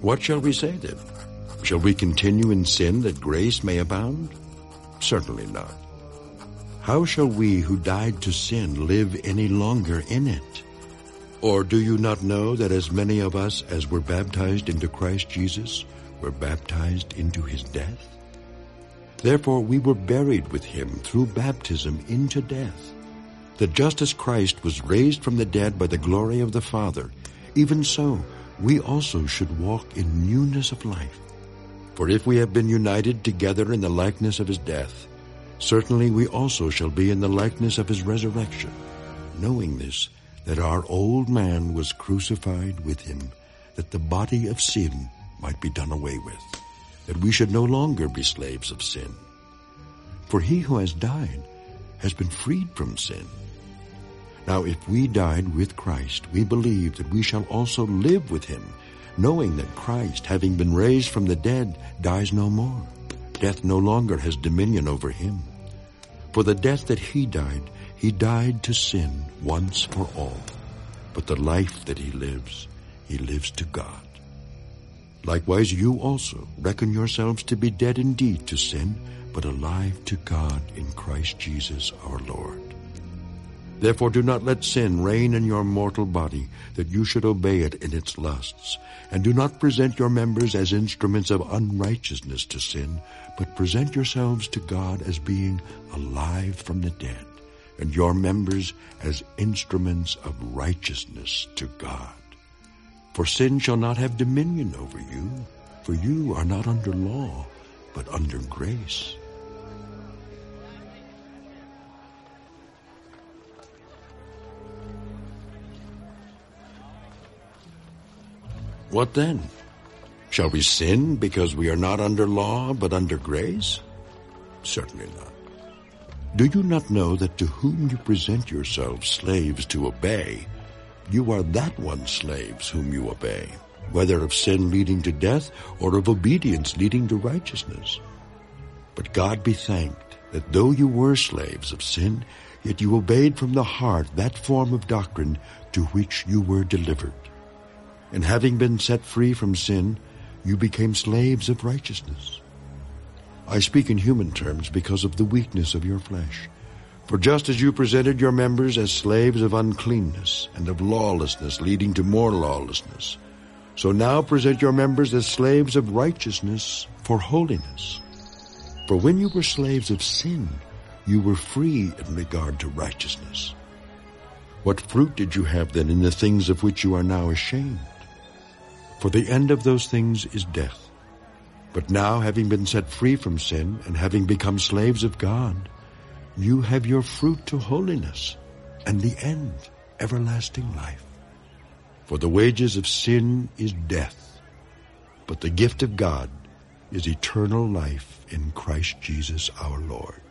What shall we say then? Shall we continue in sin that grace may abound? Certainly not. How shall we who died to sin live any longer in it? Or do you not know that as many of us as were baptized into Christ Jesus were baptized into his death? Therefore we were buried with him through baptism into death, that just as Christ was raised from the dead by the glory of the Father, even so we also should walk in newness of life. For if we have been united together in the likeness of his death, certainly we also shall be in the likeness of his resurrection, knowing this, that our old man was crucified with him, that the body of sin might be done away with, that we should no longer be slaves of sin. For he who has died has been freed from sin. Now if we died with Christ, we believe that we shall also live with him, knowing that Christ, having been raised from the dead, dies no more. Death no longer has dominion over him. For the death that he died, he died to sin once for all, but the life that he lives, he lives to God. Likewise you also reckon yourselves to be dead indeed to sin, but alive to God in Christ Jesus our Lord. Therefore do not let sin reign in your mortal body, that you should obey it in its lusts. And do not present your members as instruments of unrighteousness to sin, but present yourselves to God as being alive from the dead and your members as instruments of righteousness to God. For sin shall not have dominion over you, for you are not under law, but under grace. What then? Shall we sin because we are not under law, but under grace? Certainly not. Do you not know that to whom you present yourselves slaves to obey, you are that one slaves whom you obey, whether of sin leading to death or of obedience leading to righteousness? But God be thanked that though you were slaves of sin, yet you obeyed from the heart that form of doctrine to which you were delivered. And having been set free from sin, you became slaves of righteousness. I speak in human terms because of the weakness of your flesh. For just as you presented your members as slaves of uncleanness and of lawlessness leading to more lawlessness, so now present your members as slaves of righteousness for holiness. For when you were slaves of sin, you were free in regard to righteousness. What fruit did you have then in the things of which you are now ashamed? For the end of those things is death. But now, having been set free from sin and having become slaves of God, you have your fruit to holiness and the end, everlasting life. For the wages of sin is death, but the gift of God is eternal life in Christ Jesus our Lord.